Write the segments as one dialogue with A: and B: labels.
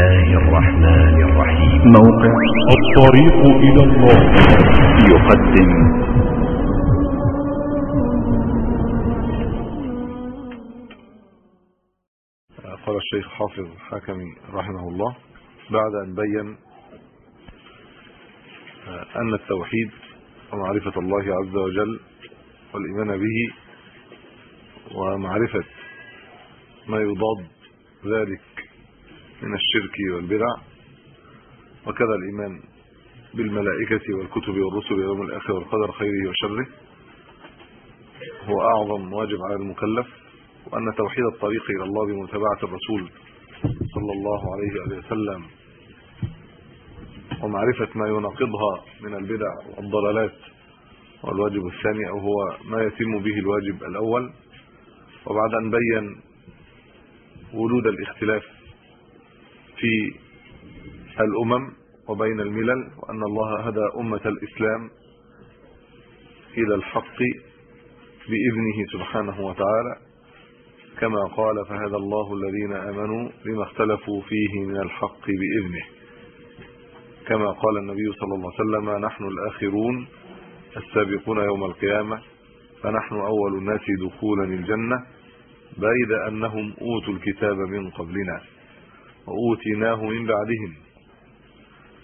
A: الله الرحمن الرحيم موقع الطريق إلى الله يقدم قال الشيخ حافظ حكمي رحمه الله بعد أن بين آه، أن التوحيد ومعرفة الله عز وجل والإيمان به ومعرفة ما يضاد ذلك من الشرك والبدع وكذا الايمان بالملائكه والكتب والرسل واليوم الاخر والقدر خيره وشره هو اعظم واجب على المكلف وان توحيد الطريق الى الله بمتابعه الرسول صلى الله عليه وسلم ومعرفه ما يناقضها من البدع والضلالات والواجب الثاني او هو ما يتم به الواجب الاول وبعد ان بين وجود الاختلاف في الامم وبين الملل وان الله هدى امه الاسلام الى الحق باذنه سبحانه وتعالى كما قال فهذا الله الذين امنوا لما اختلفوا فيه من الحق باذنه كما قال النبي صلى الله عليه وسلم نحن الاخرون السابقون يوم القيامه فنحن اول الناس دخولا الجنه بيد انهم اوتوا الكتاب من قبلنا واوتيناه من بعدهم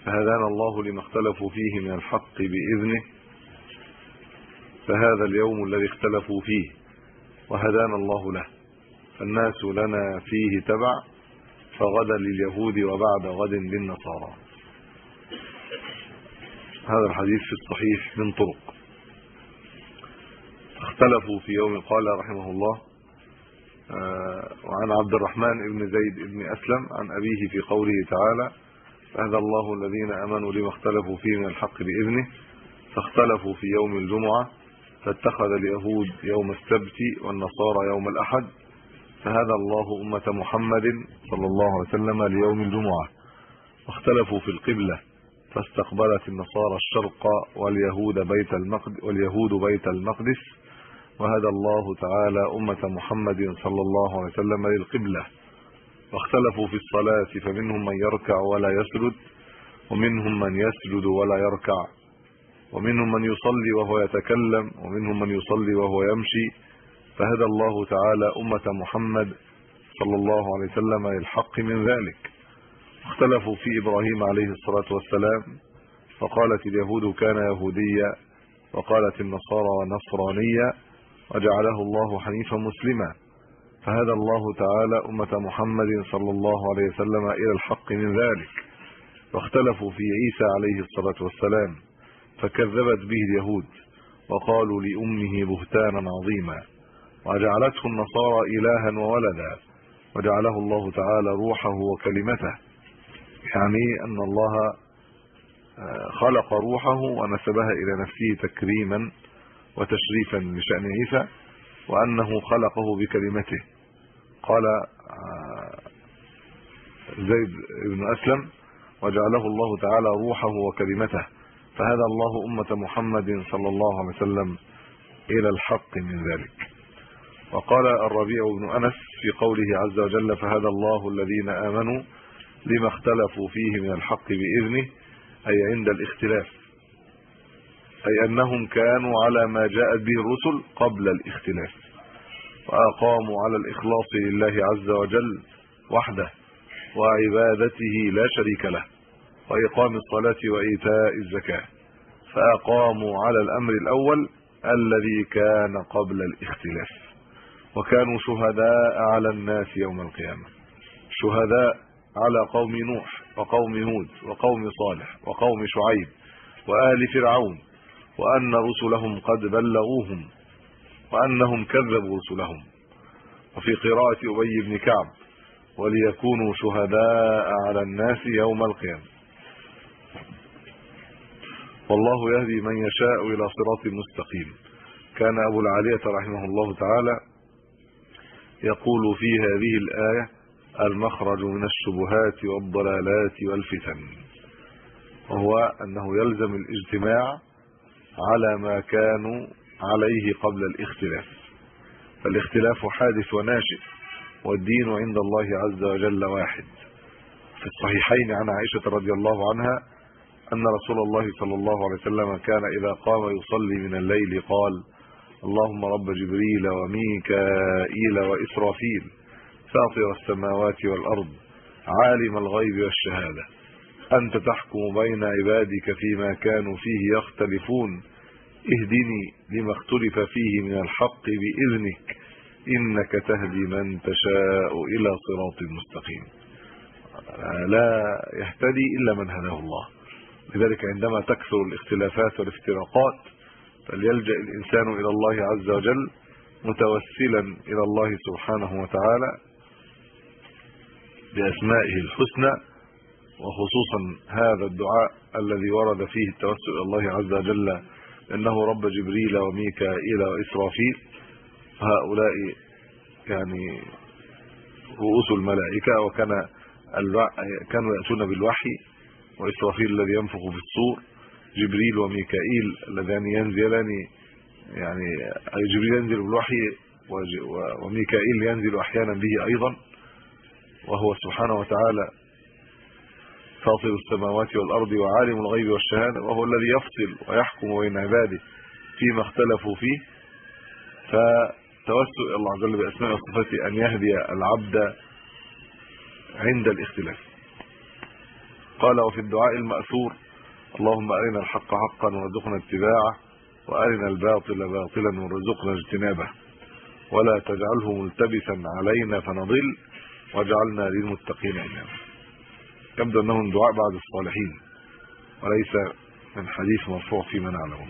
A: فهدانا الله لما اختلفوا فيه من الحق باذنه فهذا اليوم الذي اختلفوا فيه وهدانا الله له فالناس لنا فيه تبع فغدا لليهود وبعد غد للنصارى هذا الحديث في الصحيح من طرق اختلفوا في يوم قال رحمه الله آه، وعن عبد الرحمن بن زيد بن اسلم عن ابيه في قوله تعالى هذا الله الذين امنوا لما اختلفوا فيه من الحق باذنه فاختلفوا في يوم الجمعه فاتخذ اليهود يوم السبت والنصارى يوم الاحد فهذا الله امه محمد صلى الله عليه وسلم ليوم الجمعه واختلفوا في القبله فاستقبلت النصارى الشرق واليهود بيت المقدس واليهود بيت المقدس وهدى الله تعالى أمة محمد صلى الله عليه وسلم للقبلة واختلفوا في الصلاة فمنهم من يركع ولا يسجد ومنهم من يسجد ولا يركع ومنهم من يصلي وهو يتكلم ومنهم من يصلي وهو يمشي فهدى الله تعالى أمة محمد صلى الله عليه وسلم للحق من ذلك اختلفوا في إبراهيم عليه الصلاة والسلام فقالت اليهود كان يهوديا وقالت النصارى نصرانيا وجعله الله حنيفا مسلما فهدى الله تعالى امه محمد صلى الله عليه وسلم الى الحق من ذلك واختلفوا في عيسى عليه الصلاه والسلام فكذبت به اليهود وقالوا لامه بهتانا عظيما وجعلته النصارى الها وولدا وجعله الله تعالى روحه وكلمته يعني ان الله آه، خلق روحه ونسبها الى نفسه تكريما وتشريفا لشان عيسى وانه خلقه بكلمته قال آه، زيد بن اسلم وجعله الله تعالى روحه وكلمته فهذا الله امه محمد صلى الله عليه وسلم الى الحق من ذلك وقال الربيع بن انس في قوله عز وجل فهذا الله الذين امنوا لما اختلفوا فيه من الحق باذنه اي عند الاختلاف اي انهم كانوا على ما جاءت به الرسل قبل الاختلاف واقاموا على الاخلاص لله عز وجل وحده وعبادته لا شريك له واقام الصلاه وايتاء الزكاه فاقاموا على الامر الاول الذي كان قبل الاختلاف وكانوا شهداء على الناس يوم القيامه شهداء على قوم نوح وقوم هود وقوم صالح وقوم شعيب واهل فرعون وان رسلهم قد بلغوهم وانهم كذبوا رسلهم وفي قراءه ابي بن كعب وليكونوا شهداء على الناس يوم القيامه والله يهدي من يشاء الى صراط مستقيم كان ابو العاليه رحمه الله تعالى يقول في هذه الايه المخرج من الشبهات والضلالات والفتن وهو انه يلزم الاجتماع على ما كانوا عليه قبل الاختلاف فالاختلاف حادث وناشئ والدين عند الله عز وجل واحد في الصحيحين عن عائشه رضي الله عنها ان رسول الله صلى الله عليه وسلم كان اذا قام يصلي من الليل قال اللهم رب جبريل وميكائيل واسرافيل فاطر السماوات والارض عالم الغيب والشهاده انت تحكم بين عبادك فيما كانوا فيه يختلفون اهدني لما اختلف فيه من الحق باذنك انك تهدي من تشاء الى صراط مستقيم لا يهتدي الا من هداه الله لذلك عندما تكثر الاختلافات والافتراقات فليلجا الانسان الى الله عز وجل متوسلا الى الله سبحانه وتعالى باسمائه الحسنى وخصوصا هذا الدعاء الذي ورد فيه التوسل الى الله عز وجل انه رب جبريل وميكائيل واسرافيل هؤلاء يعني رؤوس الملائكه وكان كانوا ياتون بالوحي واسرافيل الذي ينفخ في الصور جبريل وميكائيل اللذان ينزلان يعني اي جبريل ينزل بالوحي وميكائيل ينزل احيانا به ايضا وهو سبحانه وتعالى فاطر السماوات والارض وعالم الغيب والشهاده وهو الذي يفصل ويحكم بين عباده فيما اختلفوا فيه فتوسل الله عز وجل باسماء وصفاته ان يهدي العبد عند الاختلاف قال وفي الدعاء الماثور اللهم ارنا الحق حقا وارزقنا اتباعه وارنا الباطل باطلا وارزقنا اجتنابه ولا تجعله ملتبسا علينا فنضل واجعلنا للمتقين اماما يبدو انه من دعاء بعض الصالحين وليس من حديث مرفوع فيما نعلم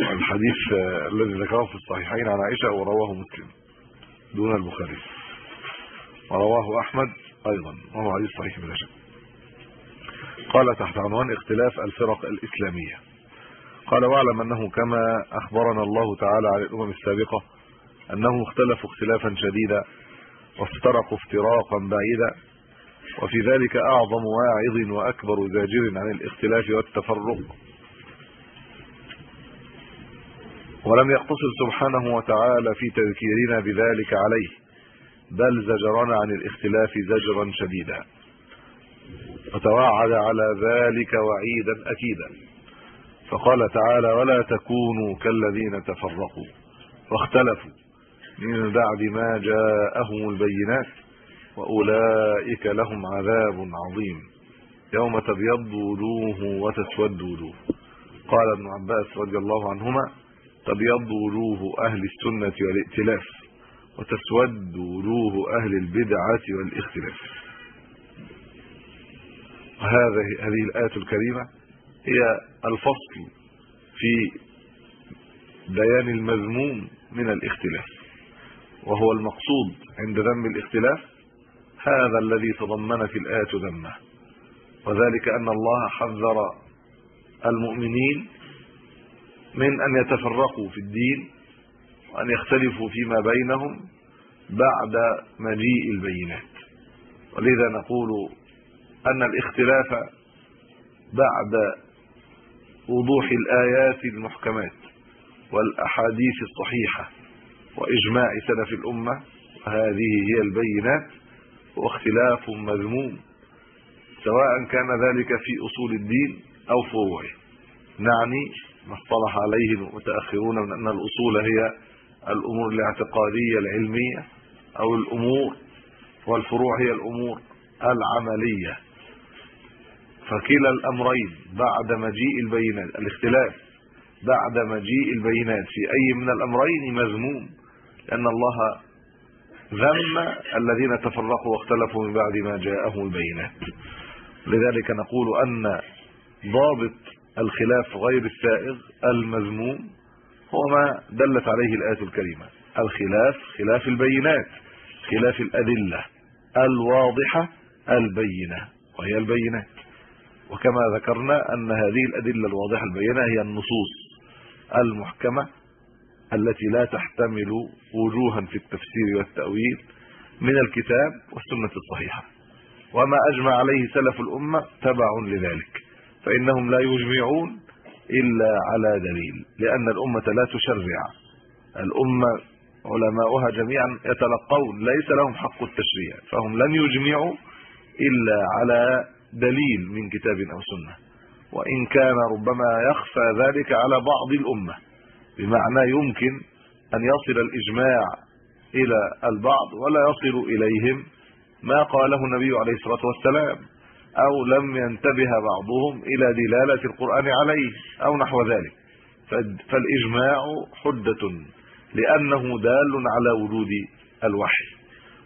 A: الحديث الذي ذكره في الصحيحين عن عائشه ورواه مسلم دون البخاري ورواه احمد ايضا وهو حديث صحيح بلا شك قال تحت عنوان اختلاف الفرق الاسلاميه قال واعلم انه كما اخبرنا الله تعالى عن الامم السابقه انهم اختلفوا اختلافا شديدا وافترقوا افتراقا بعيدا وفي ذلك اعظم واعظ واكبر زاجر عن الاختلاف والتفرق ولم يقتصر سبحانه وتعالى في تذكيرنا بذلك عليه بل زجرنا عن الاختلاف زجرا شديدا وتوعد على ذلك وعيدا اكيدا فقال تعالى ولا تكونوا كالذين تفرقوا واختلفوا من بعد ما جاءهم البينات واولئك لهم عذاب عظيم يوم تبيض وجوه وتسود وجوه قال ابن عباس رضي الله عنهما تبيض وجوه اهل السنه والائتلاف وتسود وجوه اهل البدعه والاختلاف وهذه هذه الايه الكريمه هي الفصل في بيان المذموم من الاختلاف وهو المقصود عند ذم الاختلاف هذا الذي تضمنت الايه ذمه وذلك ان الله حذر المؤمنين من ان يتفرقوا في الدين وان يختلفوا فيما بينهم بعد مجيء البينات ولذا نقول ان الاختلاف بعد وضوح الايات المحكمات والاحاديث الصحيحه واجماع سلف الامه هذه هي البينات واختلاف مذموم سواء كان ذلك في اصول الدين او فروعه نعني ما اصطلح عليه المتاخرون من ان الاصول هي الامور الاعتقاديه العلميه او الامور والفروع هي الامور العمليه فكلا الامرين بعد مجيء البينات الاختلاف بعد مجيء البينات في اي من الامرين مذموم لان الله ذم الذين تفرقوا واختلفوا من بعد ما جاءهم البينات لذلك نقول ان ضابط الخلاف غير السائغ المذموم هو ما دلت عليه الايه الكريمه الخلاف خلاف البينات خلاف الادله الواضحه البينه وهي البينات وكما ذكرنا ان هذه الادله الواضحه البينه هي النصوص المحكمه التي لا تحتمل وجوها في التفسير والتاويل من الكتاب والسنه الصحيحه وما اجمع عليه سلف الامه تبع لذلك فانهم لا يجمعون الا على دليل لان الامه لا تشرع الامه علماؤها جميعا يتلقون ليس لهم حق التشريع فهم لن يجمعوا الا على دليل من كتاب او سنه وان كان ربما يخفى ذلك على بعض الامه بمعنى يمكن ان يصل الاجماع الى البعض ولا يصل اليهم ما قاله النبي عليه الصلاه والسلام او لم ينتبه بعضهم الى دلاله القران عليه او نحو ذلك فالاجماع حده لانه دال على وجود الوحي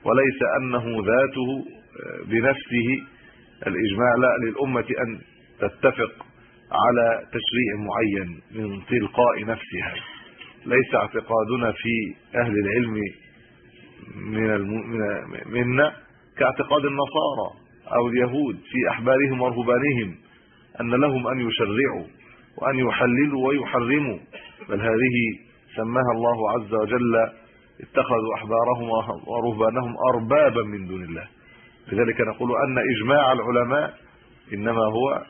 A: وليس انه ذاته آه، بنفسه الاجماع لا للامه ان تتفق على تشريع معين من تلقاء نفسها ليس اعتقادنا في اهل العلم من منا كاعتقاد النصارى او اليهود في احبارهم ورهبانهم ان لهم ان يشرعوا وان يحللوا ويحرموا بل هذه سماها الله عز وجل اتخذوا احبارهم ورهبانهم اربابا من دون الله لذلك نقول ان اجماع العلماء انما هو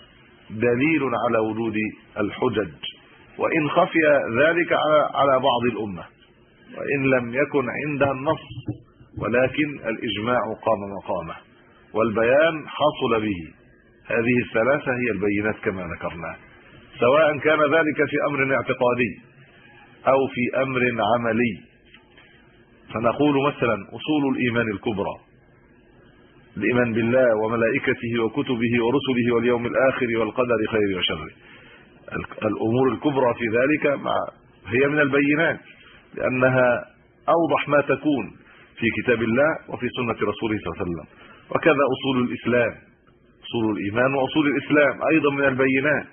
A: دليل على وجود الحجج وان خفي ذلك على بعض الامه وان لم يكن عندها النص ولكن الاجماع قام مقامه والبيان حصل به هذه الثلاثه هي البينات كما ذكرنا سواء كان ذلك في امر اعتقادي او في امر عملي فنقول مثلا اصول الايمان الكبرى الايمان بالله وملائكته وكتبه ورسله واليوم الاخر والقدر خيره وشره الامور الكبرى في ذلك مع هي من البينات لانها اوضح ما تكون في كتاب الله وفي سنه رسوله صلى الله عليه وسلم وكذا اصول الاسلام اصول الايمان واصول الاسلام ايضا من البينات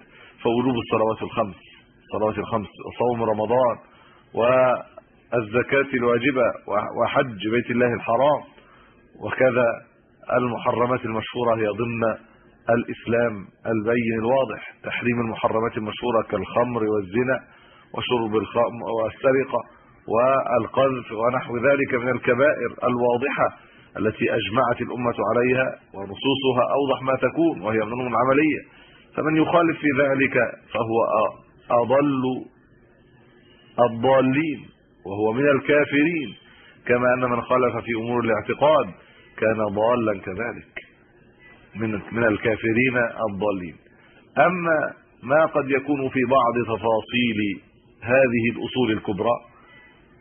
A: فوجوب الصلوات الخمس صلوات الخمس وصوم رمضان والزكاه الواجبه وحج بيت الله الحرام وكذا المحرمات المشهورة هي ضمن الإسلام البين الواضح تحريم المحرمات المشهورة كالخمر والزنا وشرب الخمر والسرقة والقذف ونحو ذلك من الكبائر الواضحة التي أجمعت الأمة عليها ونصوصها أوضح ما تكون وهي من ضمن العملية فمن يخالف في ذلك فهو أضل الضالين وهو من الكافرين كما أن من خالف في أمور الاعتقاد كان ضالا كذلك من من الكافرين الضالين اما ما قد يكون في بعض تفاصيل هذه الاصول الكبرى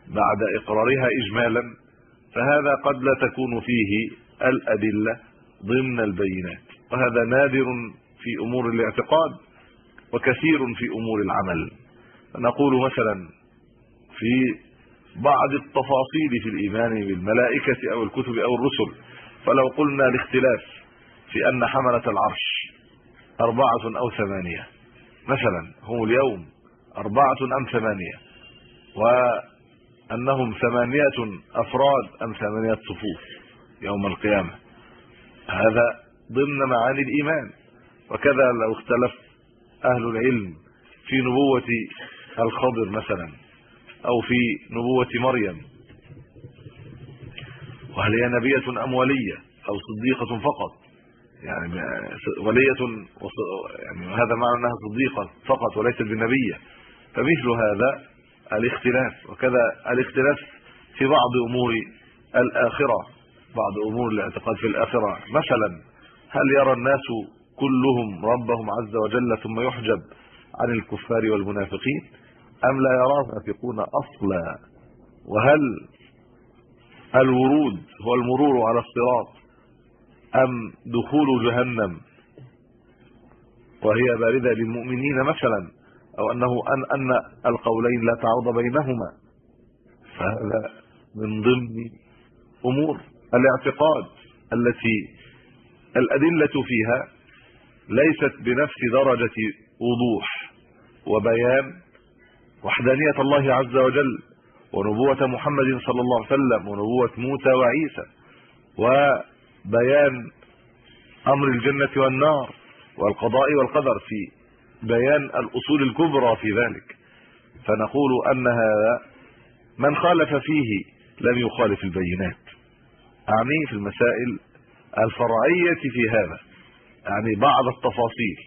A: بعد اقرارها اجمالا فهذا قد لا تكون فيه الادله ضمن البينات وهذا نادر في امور الاعتقاد وكثير في امور العمل نقول مثلا في بعض التفاصيل في الايمان بالملائكه او الكتب او الرسل فلو قلنا الاختلاف في ان حمله العرش اربعه او ثمانيه مثلا هم اليوم اربعه ام ثمانيه وانهم ثمانيه افراد ام ثمانيه صفوف يوم القيامه هذا ضمن معاني الايمان وكذا لو اختلف اهل العلم في نبوه الخضر مثلا او في نبوه مريم وهل هي نبيه ام وليه او صديقه فقط يعني وليه يعني هذا معنى انها صديقه فقط وليست بالنبيه فمثل هذا الاختلاف وكذا الاختلاف في بعض امور الاخره بعض امور الاعتقاد في الاخره مثلا هل يرى الناس كلهم ربهم عز وجل ثم يحجب عن الكفار والمنافقين أم لا يراه المنافقون أصلا وهل الورود هو المرور على الصراط أم دخول جهنم وهي باردة للمؤمنين مثلا أو أنه أن, أن القولين لا تعرض بينهما فهذا من ضمن أمور الاعتقاد التي الأدلة فيها ليست بنفس درجة وضوح وبيان وحدانيه الله عز وجل ونبوه محمد صلى الله عليه وسلم ونبوه موسى وعيسى وبيان امر الجنه والنار والقضاء والقدر في بيان الاصول الكبرى في ذلك فنقول ان هذا من خالف فيه لم يخالف البينات اعني في المسائل الفرعيه في هذا يعني بعض التفاصيل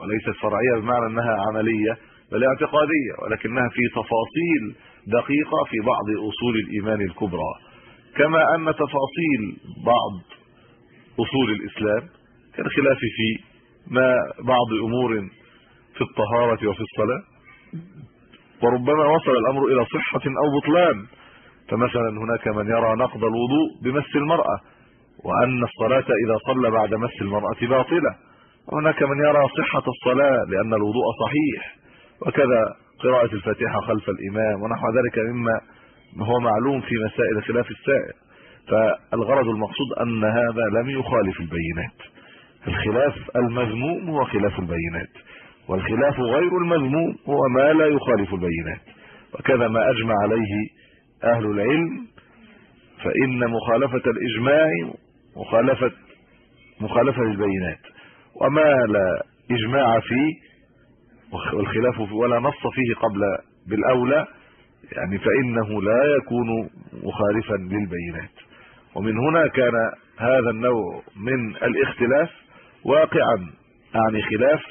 A: وليست فرعيه بمعنى انها عمليه بل اعتقاديه ولكنها في تفاصيل دقيقه في بعض اصول الايمان الكبرى كما ان تفاصيل بعض اصول الاسلام كالخلاف في ما بعض امور في الطهاره وفي الصلاه وربما وصل الامر الى صحه او بطلان فمثلا هناك من يرى نقض الوضوء بمس المراه وان الصلاه اذا صلى بعد مس المراه باطله وهناك من يرى صحه الصلاه لان الوضوء صحيح وكذا قراءه الفاتحه خلف الامام ونحو ذلك مما هو معلوم في مسائل خلاف السائل فالغرض المقصود ان هذا لم يخالف البينات الخلاف المذموم هو خلاف البينات والخلاف غير المذموم هو ما لا يخالف البينات وكذا ما اجمع عليه اهل العلم فان مخالفه الاجماع مخالفه مخالفه للبينات وما لا اجماع فيه والخلاف ولا نص فيه قبل بالاولى يعني فانه لا يكون مخالفا للبينات ومن هنا كان هذا النوع من الاختلاف واقعا يعني خلاف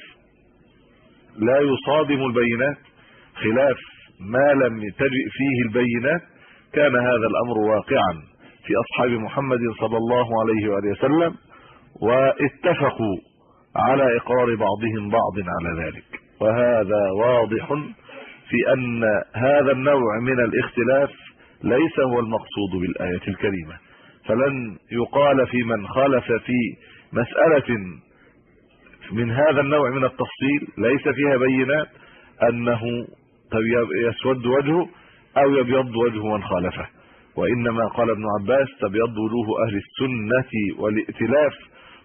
A: لا يصادم البينات خلاف ما لم تجئ فيه البينات كان هذا الامر واقعا في اصحاب محمد صلى الله عليه واله وسلم واتفقوا على اقرار بعضهم بعض على ذلك وهذا واضح في ان هذا النوع من الاختلاف ليس هو المقصود بالايه الكريمه فلن يقال في من خالف في مساله من هذا النوع من التفصيل ليس فيها بينات انه يسود وجهه او يبيض وجه من خالفه وانما قال ابن عباس تبيض وجوه اهل السنه والائتلاف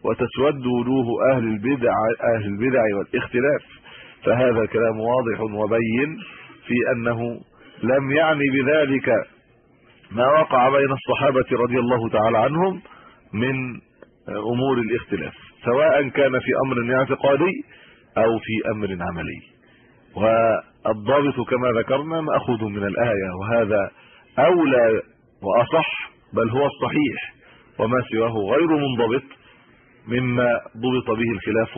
A: وتسود وجوه اهل البدع اهل البدع والاختلاف فهذا كلام واضح وبين في انه لم يعني بذلك ما وقع بين الصحابه رضي الله تعالى عنهم من امور الاختلاف سواء كان في امر اعتقادي او في امر عملي والضابط كما ذكرنا ماخوذ من الايه وهذا اولى واصح بل هو الصحيح وما سواه غير منضبط مما ضبط به الخلاف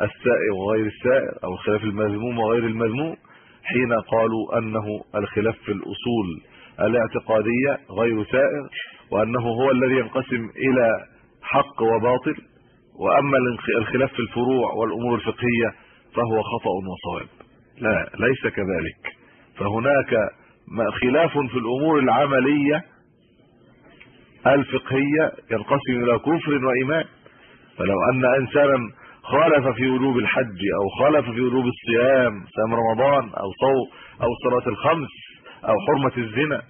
A: السائر وغير السائر او الخلاف المذموم وغير المذموم حين قالوا انه الخلاف في الاصول الاعتقاديه غير سائر وانه هو الذي ينقسم الى حق وباطل واما الخلاف في الفروع والامور الفقهيه فهو خطا وصواب لا ليس كذلك فهناك خلاف في الامور العمليه الفقهيه ينقسم الى كفر وايمان فلو ان انسانا خالف في وجوب الحج او خالف في وجوب الصيام صيام رمضان او صوم او صلاه الخمس او حرمه الزنا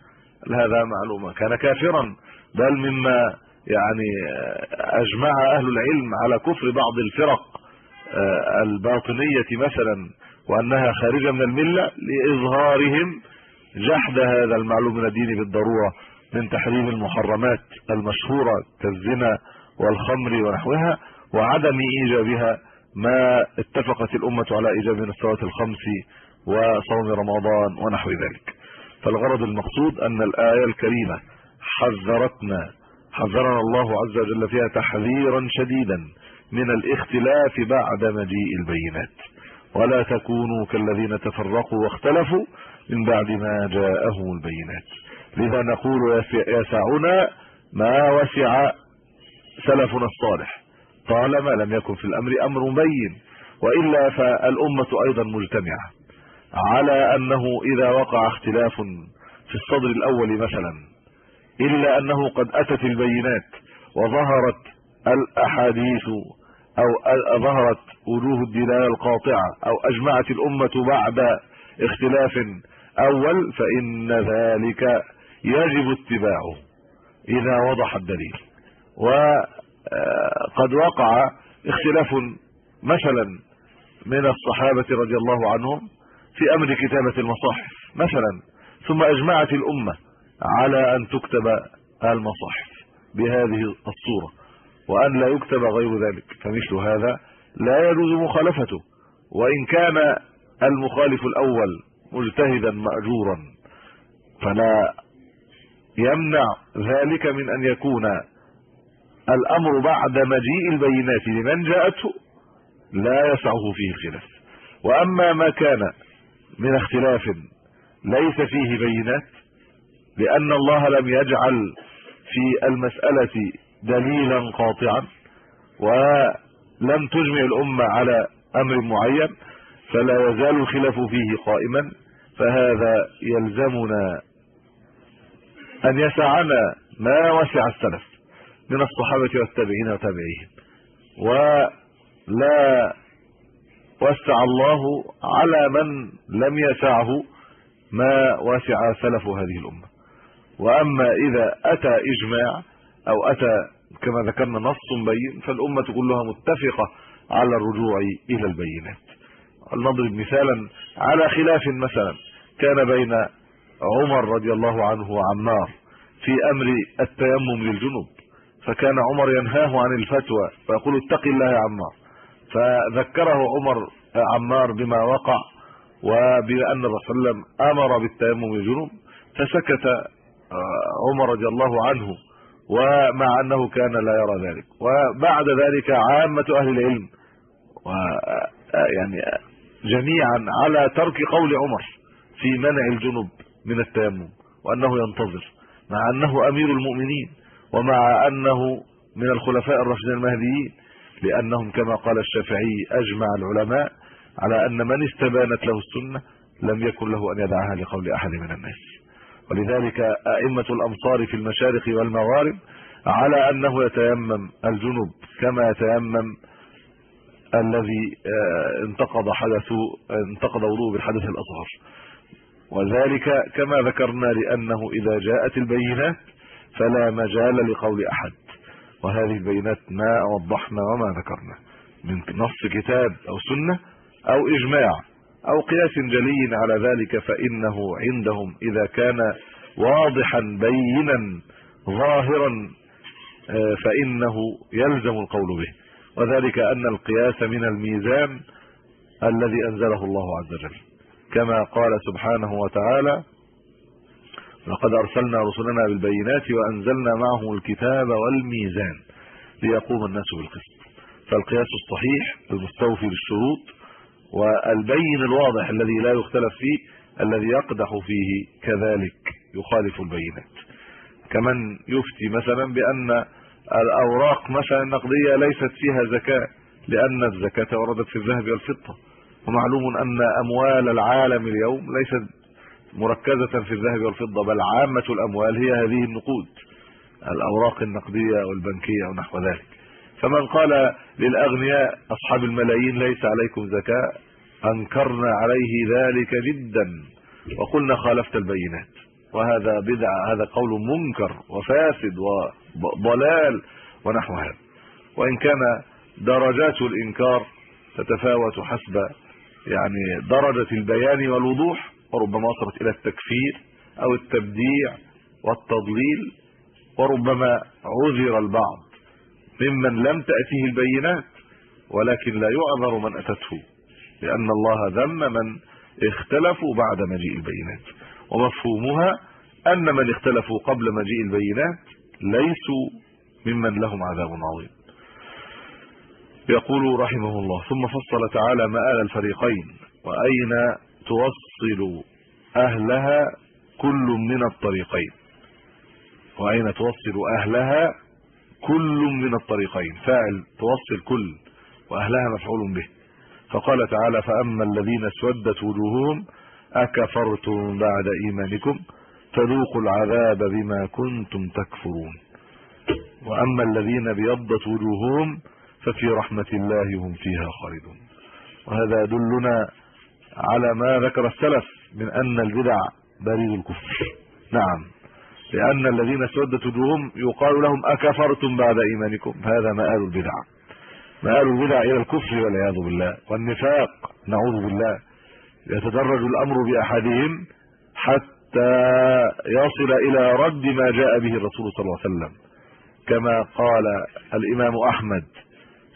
A: هذا معلومه كان كافرا بل مما يعني اجمع اهل العلم على كفر بعض الفرق آه، الباطنيه مثلا وانها خارجه من المله لاظهارهم جحد هذا المعلوم من الدين بالضروره من تحريم المحرمات المشهوره كالزنا والخمر ونحوها وعدم ايجابها ما اتفقت الامه على ايجاب من الصلوات الخمس وصوم رمضان ونحو ذلك فالغرض المقصود ان الايه الكريمه حذرتنا حذرنا الله عز وجل فيها تحذيرا شديدا من الاختلاف بعد مجيء البينات ولا تكونوا كالذين تفرقوا واختلفوا من بعد ما جاءهم البينات لذا نقول يسعنا ما وسع سلفنا الصالح طالما لم يكن في الامر امر بين والا فالامه ايضا مجتمعه على انه اذا وقع اختلاف في الصدر الاول مثلا الا انه قد اتت البينات وظهرت الاحاديث او ظهرت وجوه الدلاله القاطعه او اجمعت الامه بعد اختلاف اول فان ذلك يجب اتباعه اذا وضح الدليل و آه، قد وقع اختلاف مثلا من الصحابه رضي الله عنهم في امر كتابه المصاحف مثلا ثم اجمعت الامه على ان تكتب المصاحف بهذه الصوره وان لا يكتب غير ذلك فمثل هذا لا يجوز مخالفته وان كان المخالف الاول مجتهدا ماجورا فلا يمنع ذلك من ان يكون الامر بعد مجيء البينات لمن جاءته لا يسعه فيه الخلاف واما ما كان من اختلاف ليس فيه بينات لان الله لم يجعل في المساله دليلا قاطعا ولم تجمع الامه على امر معين فلا يزال الخلاف فيه قائما فهذا يلزمنا ان يسعنا ما وسع السلف من الصحابه والتابعين وتابعيهم ولا وسع الله على من لم يسعه ما وسع سلف هذه الامه واما اذا اتى اجماع او اتى كما ذكرنا نص بين فالامه كلها متفقه على الرجوع الى البينات نضرب مثالا على خلاف مثلا كان بين عمر رضي الله عنه وعمار في امر التيمم للجنوب فكان عمر ينهاه عن الفتوى فيقول اتق الله يا عمار فذكره عمر آه، عمار بما وقع وبان الرسول صلى الله عليه وسلم امر بالتيمم الجنوب فسكت آه، عمر رضي الله عنه ومع انه كان لا يرى ذلك وبعد ذلك عامه اهل العلم و آه، يعني جميعا على ترك قول عمر في منع الجنوب من التيمم وانه ينتظر مع انه امير المؤمنين ومع انه من الخلفاء الراشدين المهديين لانهم كما قال الشافعي اجمع العلماء على ان من استبانت له السنه لم يكن له ان يدعها لقول احد من الناس ولذلك ائمه الامصار في المشارق والمغارب على انه يتيمم الجنوب كما يتيمم الذي آه، انتقض حدث انتقض وضوء بالحدث الاصغر وذلك كما ذكرنا لانه اذا جاءت البينات فلا مجال لقول احد وهذه البينات ما وضحنا وما ذكرنا من نص كتاب او سنه او اجماع او قياس جلي على ذلك فانه عندهم اذا كان واضحا بينا ظاهرا آه، فانه يلزم القول به وذلك ان القياس من الميزان الذي انزله الله عز وجل كما قال سبحانه وتعالى لقد ارسلنا رسلنا بالبينات وانزلنا معهم الكتاب والميزان ليقوم الناس بالقسط فالقياس الصحيح المستوفي للشروط والبين الواضح الذي لا يختلف فيه الذي يقدح فيه كذلك يخالف البينات كمن يفتي مثلا بان الاوراق مثلا النقديه ليست فيها زكاه لان الزكاه وردت في الذهب والفضه ومعلوم ان اموال العالم اليوم ليست مركزه في الذهب والفضه بل عامه الاموال هي هذه النقود الاوراق النقديه والبنكيه ونحو ذلك فمن قال للاغنياء اصحاب الملايين ليس عليكم زكاه انكرنا عليه ذلك جدا وقلنا خالفت البينات وهذا بدعه هذا قول منكر وفاسد وضلال ونحو هذا وان كان درجات الانكار تتفاوت حسب يعني درجه البيان والوضوح وربما وصلت الى التكفير او التبديع والتضليل وربما عذر البعض ممن لم تاته البينات ولكن لا يعذر من اتته لان الله ذم من اختلفوا بعد مجيء البينات ومفهومها ان من اختلفوا قبل مجيء البينات ليسوا ممن لهم عذاب عظيم يقول رحمه الله ثم فصل تعالى مآل الفريقين واين توصل يفصل اهلها كل من الطريقين واين توصل اهلها كل من الطريقين فاعل توصل كل واهلها مفعول به فقال تعالى فاما الذين اسودت وجوههم اكفرتم بعد ايمانكم فذوقوا العذاب بما كنتم تكفرون واما الذين ابيضت وجوههم ففي رحمه الله هم فيها خالدون وهذا يدلنا على ما ذكر السلف من ان البدع بريد الكفر نعم لان الذين سودت وجوههم يقال لهم اكفرتم بعد ايمانكم هذا مآل البدع مآل البدع الى الكفر والعياذ بالله والنفاق نعوذ بالله يتدرج الامر باحدهم حتى يصل الى رد ما جاء به الرسول صلى الله عليه وسلم كما قال الامام احمد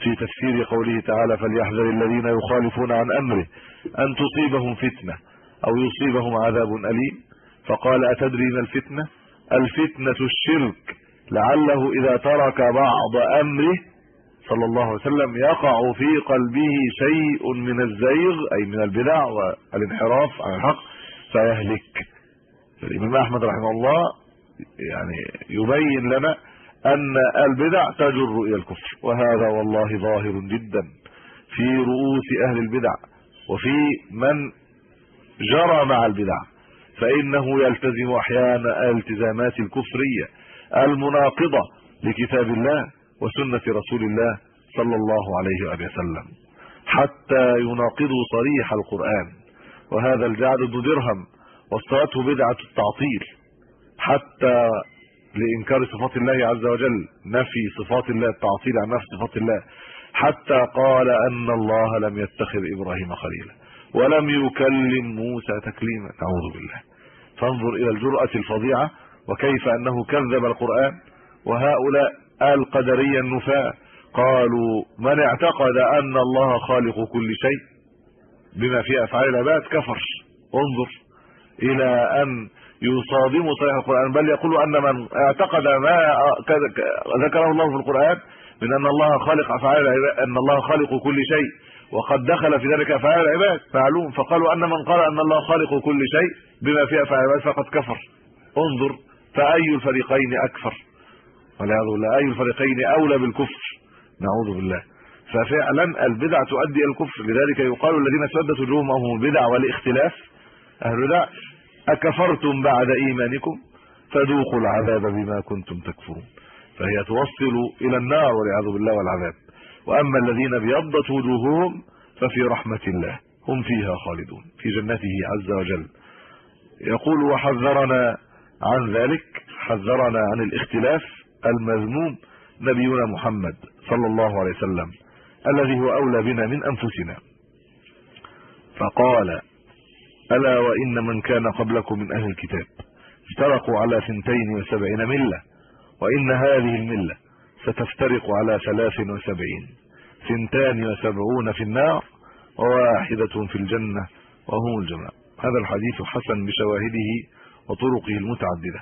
A: في تفسير قوله تعالى فليحذر الذين يخالفون عن امره ان تصيبهم فتنه او يصيبهم عذاب اليم فقال اتدري ما الفتنه الفتنه الشرك لعله اذا ترك بعض امره صلى الله عليه وسلم يقع في قلبه شيء من الزيغ اي من البدع والانحراف عن الحق فيهلك الامام احمد رحمه الله يعني يبين لنا ان البدع تجر الى الكفر وهذا والله ظاهر جدا في رؤوس اهل البدع وفي من جرى مع البدع فانه يلتزم احيانا التزامات الكفريه المناقضه لكتاب الله وسنه رسول الله صلى الله عليه واله وسلم حتى يناقضوا صريح القران وهذا الجعد ذو درهم وصاته بدعه التعطيل حتى لانكار صفات الله عز وجل نفي صفات الله التعطيل عن نفي صفات الله حتى قال ان الله لم يتخذ ابراهيم خليلا ولم يكلم موسى تكليما اعوذ بالله فانظر الى الجرأه الفظيعه وكيف انه كذب القران وهؤلاء القدريه النفاة قالوا من اعتقد ان الله خالق كل شيء بما في افعال العباد كفر انظر الى ان يصادم صحيح القران بل يقول ان من اعتقد ما ذكره الله في القران من ان الله خالق افعال العباد ان الله خالق كل شيء وقد دخل في ذلك افعال العباد فعلوم فقالوا ان من قال ان الله خالق كل شيء بما فيه افعال العباد فقد كفر انظر فاي الفريقين اكفر والعياذ بالله اي الفريقين اولى بالكفر نعوذ بالله ففعلا البدع تؤدي الى الكفر لذلك يقال الذين سدت وجوههم هم البدع والاختلاف اهل البدع اكفرتم بعد ايمانكم فذوقوا العذاب بما كنتم تكفرون فهي توصل الى النار والعياذ بالله والعذاب واما الذين ابيضت وجوههم ففي رحمه الله هم فيها خالدون في جنته عز وجل يقول وحذرنا عن ذلك حذرنا عن الاختلاف المذموم نبينا محمد صلى الله عليه وسلم الذي هو اولى بنا من انفسنا فقال الا وان من كان قبلكم من اهل الكتاب افترقوا على 72 مله وان هذه المله ستفترق على 73 وسبعون في النار وواحده في الجنه وهم الجماعه هذا الحديث حسن بشواهده وطرقه المتعدده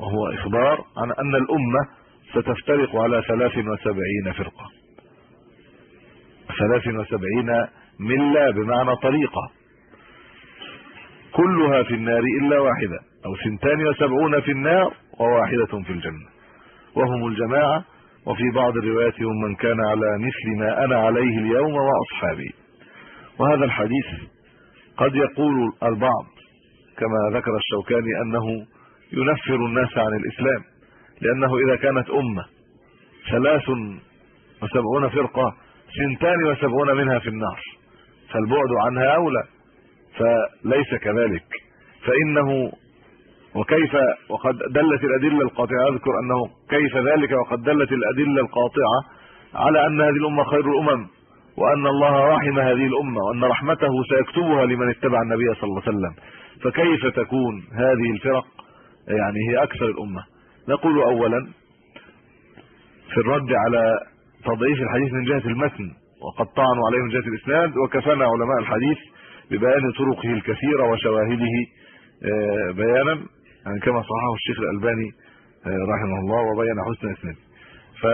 A: وهو اخبار عن ان الامه ستفترق على 73 فرقه 73 مله بمعنى طريقه كلها في النار الا واحده او سنتان وسبعون في النار وواحده في الجنه وهم الجماعه وفي بعض الروايات هم من كان على مثل ما انا عليه اليوم واصحابي وهذا الحديث قد يقول البعض كما ذكر الشوكاني انه ينفر الناس عن الاسلام لانه اذا كانت امه ثلاث وسبعون فرقه سنتان وسبعون منها في النار فالبعد عنها اولى فليس كذلك فانه وكيف وقد دلت الادله القاطعه اذكر انه كيف ذلك وقد دلت الادله القاطعه على ان هذه الامه خير الامم وان الله رحم هذه الامه وان رحمته سيكتبها لمن اتبع النبي صلى الله عليه وسلم فكيف تكون هذه الفرق يعني هي اكثر الامه نقول اولا في الرد على تضعيف الحديث من جهه المتن وقد طعنوا عليه من جهه الاسناد وكفانا علماء الحديث ببيان طرقه الكثيره وشواهده آه، بيانا يعني كما صححه الشيخ الألباني آه، رحمه الله وبين حسن اسناده ف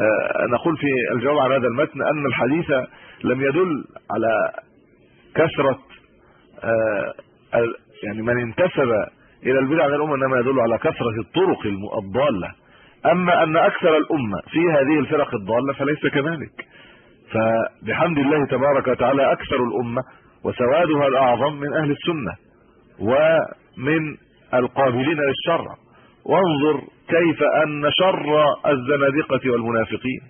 A: آه، نقول في الجواب على هذا المتن ان الحديث لم يدل على كثره آه، يعني من انتسب الى البدع من الامه انما يدل على كثره الطرق الضاله اما ان اكثر الامه في هذه الفرق الضاله فليس كذلك فبحمد الله تبارك وتعالى اكثر الامه وسوادها الاعظم من اهل السنه ومن القابلين للشر وانظر كيف ان شر الزنادقه والمنافقين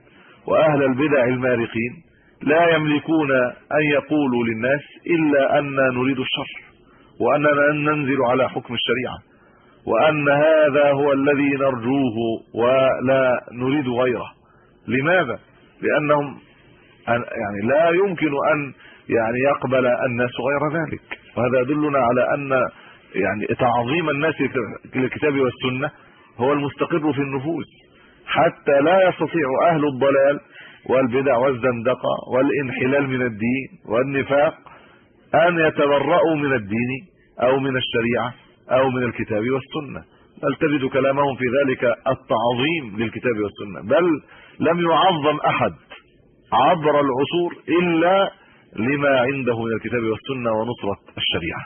A: واهل البدع المارقين لا يملكون ان يقولوا للناس الا ان نريد الشر واننا ننزل على حكم الشريعه وان هذا هو الذي نرجوه ولا نريد غيره لماذا لانهم يعني لا يمكن ان يعني يقبل الناس غير ذلك وهذا يدلنا على ان يعني تعظيم الناس للكتاب والسنه هو المستقر في النفوس حتى لا يستطيع اهل الضلال والبدع والزندقه والانحلال من الدين والنفاق ان يتبرؤوا من الدين او من الشريعه او من الكتاب والسنه بل تجد كلامهم في ذلك التعظيم للكتاب والسنه بل لم يعظم احد عبر العصور الا لما عنده من الكتاب والسنه ونصره الشريعه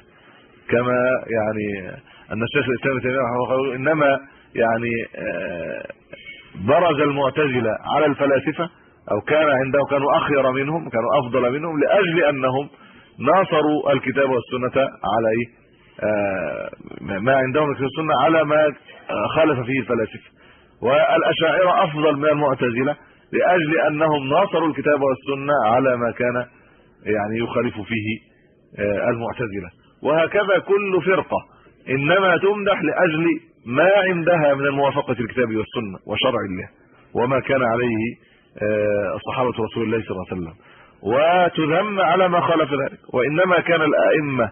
A: كما يعني ان الشيخ الاسلام ابن تيميه قال انما يعني آه، برز المعتزله على الفلاسفه او كان عندهم كانوا اخير منهم كانوا افضل منهم لاجل انهم ناصروا الكتاب والسنه على آه، ما عندهم من السنه على ما آه، خالف فيه الفلاسفه والاشاعره افضل من المعتزله لاجل انهم ناصروا الكتاب والسنه على ما كان يعني يخالف فيه آه، المعتزله وهكذا كل فرقه انما تمدح لاجل ما عندها من الموافقه الكتاب والسنه وشرع الله وما كان عليه آه، صحابه رسول الله صلى الله عليه وسلم وتذم على ما خالف ذلك وانما كان الائمه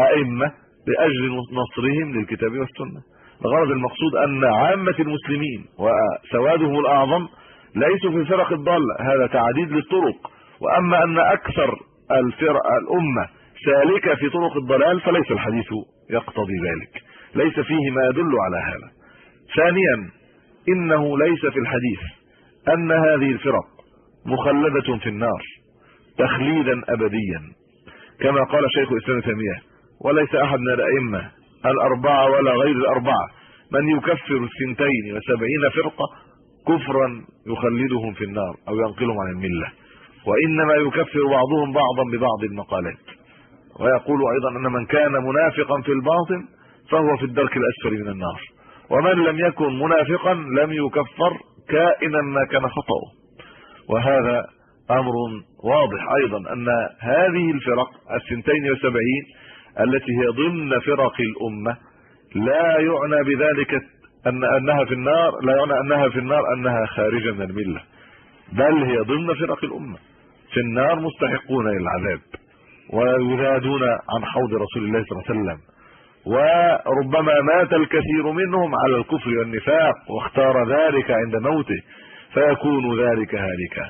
A: ائمه لاجل نصرهم للكتاب والسنه الغرض المقصود ان عامه المسلمين وسوادهم الاعظم ليسوا في فرق الضاله هذا تعديد للطرق واما ان اكثر الفرقه الامه سالكه في طرق الضلال فليس الحديث يقتضي ذلك ليس فيه ما يدل على هذا ثانيا انه ليس في الحديث ان هذه الفرق مخلده في النار تخليدا ابديا كما قال شيخ الاسلام تيميه وليس احد من الائمه الاربعه ولا غير الاربعه من يكفر الثنتين وسبعين فرقه كفرا يخلدهم في النار او ينقلهم عن المله وانما يكفر بعضهم بعضا ببعض المقالات ويقول ايضا ان من كان منافقا في الباطن فهو في الدرك الاسفل من النار ومن لم يكن منافقا لم يكفر كائنا ما كان خطاه وهذا امر واضح ايضا ان هذه الفرق السنتين وسبعين التي هي ضمن فرق الامه لا يعنى بذلك ان انها في النار لا يعنى انها في النار انها خارجه من المله بل هي ضمن فرق الامه في النار مستحقون للعذاب ويذادون عن حوض رسول الله صلى الله عليه وسلم وربما مات الكثير منهم على الكفر والنفاق واختار ذلك عند موته فيكون ذلك هالكا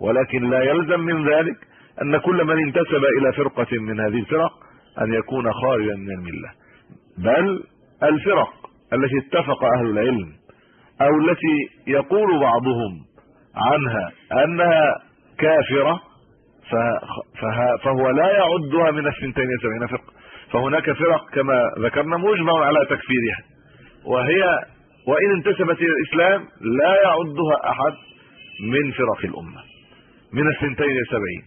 A: ولكن لا يلزم من ذلك ان كل من انتسب الى فرقه من هذه الفرق ان يكون خارجا من المله بل الفرق التي اتفق اهل العلم او التي يقول بعضهم عنها انها كافره فهو لا يعدها من الثنتين وسبعين فرقه فهناك فرق كما ذكرنا مجمع على تكفيرها وهي وان انتسبت الى الاسلام لا يعدها احد من فرق الامه من الثنتين السبعين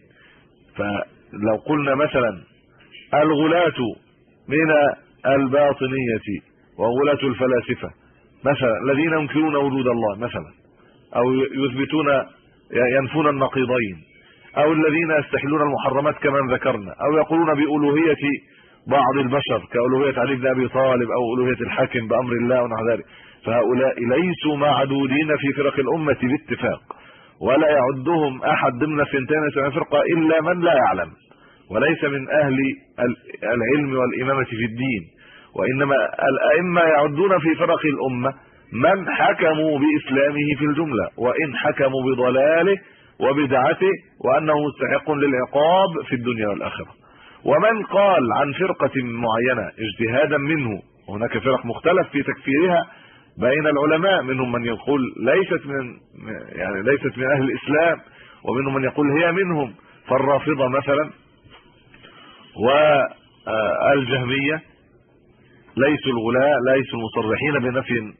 A: فلو قلنا مثلا الغلاة من الباطنيه وغلاة الفلاسفه مثلا الذين ينكرون وجود الله مثلا او يثبتون ينفون النقيضين او الذين يستحلون المحرمات كما ذكرنا او يقولون بالوهيه بعض البشر كالوهيه علي بن ابي طالب او الوهيه الحاكم بامر الله ونحو ذلك فهؤلاء ليسوا معدودين في فرق الامه باتفاق ولا يعدهم احد ضمن سنتين فرقه الا من لا يعلم وليس من اهل العلم والامامه في الدين وانما الائمه يعدون في فرق الامه من حكموا باسلامه في الجمله وان حكموا بضلاله وبدعته وانه مستحق للعقاب في الدنيا والاخره ومن قال عن فرقه معينه اجتهادا منه هناك فرق مختلف في تكفيرها بين العلماء منهم من يقول ليست من يعني ليست من اهل الاسلام ومنهم من يقول هي منهم فالرافضه مثلا والجهميه ليسوا الغلاء ليسوا المصرحين بنفي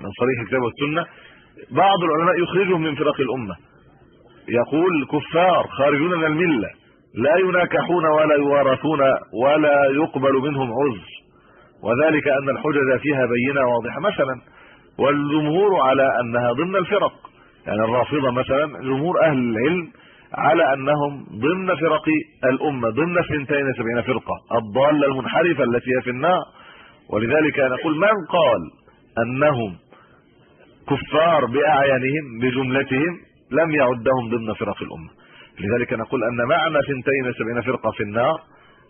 A: من صريح الكتاب والسنه بعض العلماء يخرجهم من فرق الامه يقول كفار خارجون من المله لا يناكحون ولا يوارثون ولا يقبل منهم عذر وذلك ان الحجج فيها بينه واضحه مثلا والجمهور على انها ضمن الفرق يعني الرافضه مثلا جمهور اهل العلم على انهم ضمن فرق الامه ضمن 72 فرقه الضاله المنحرفه التي هي في النار ولذلك نقول من قال انهم كفار باعيانهم بجملتهم لم يعدهم ضمن فرق الامه لذلك نقول ان معنى سبعين فرقه في النار